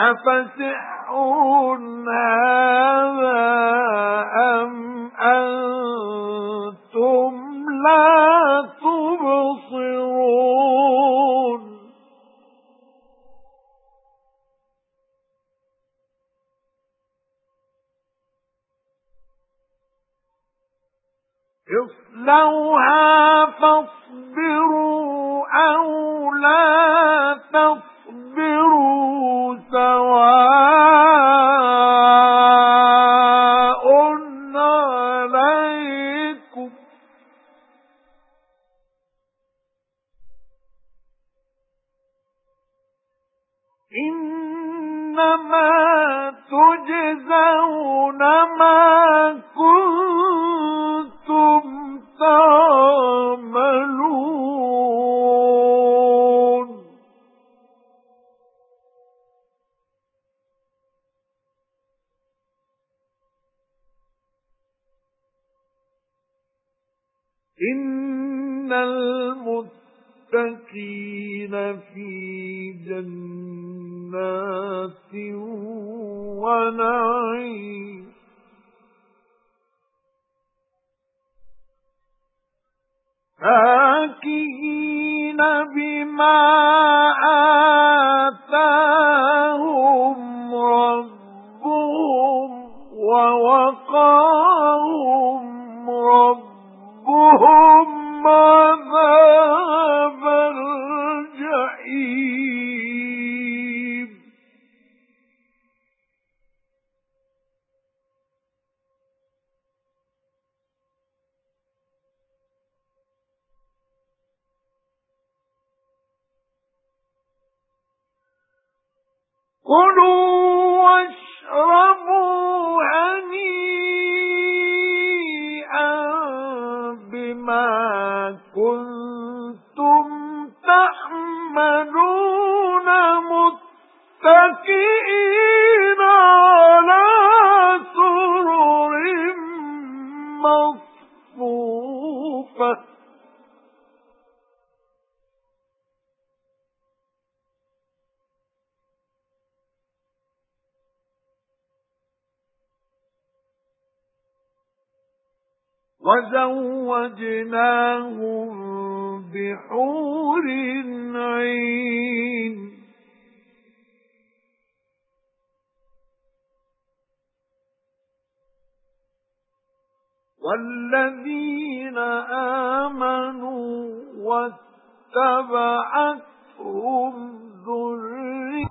أَفَسِحْرٌ هَذَا أَمْ أَنْتُمْ لَا تُبْصِرُونَ اصْلَوْهَا فَاصْبِرُوا أَوْ لَا تَصْبِرُوا إِنَّمَا تُجْزَوْنَ مَا إِنَّ الْمُتَّقِينَ فِي جَنَّاتٍ وَنَعِيمٍ. فَاكِهِينَ بِمَا آتَاهُمْ رَبُّهُمْ وَوَقَاهُمْ كُلُوا وَاشْرَبُوا هَنِيئًا بِمَا كُنتُمْ تَعْمَلُونَ مُتَّكِئِينَ عَلَى سُرُرٍ مَصْفُوفَةٍ وَزَوَّجْنَاهُم بِحُورٍ عِينٍ. وَالَّذِينَ آمَنُوا وَاتَّبَعَتْهُمْ ذُرِّيَّتُهُم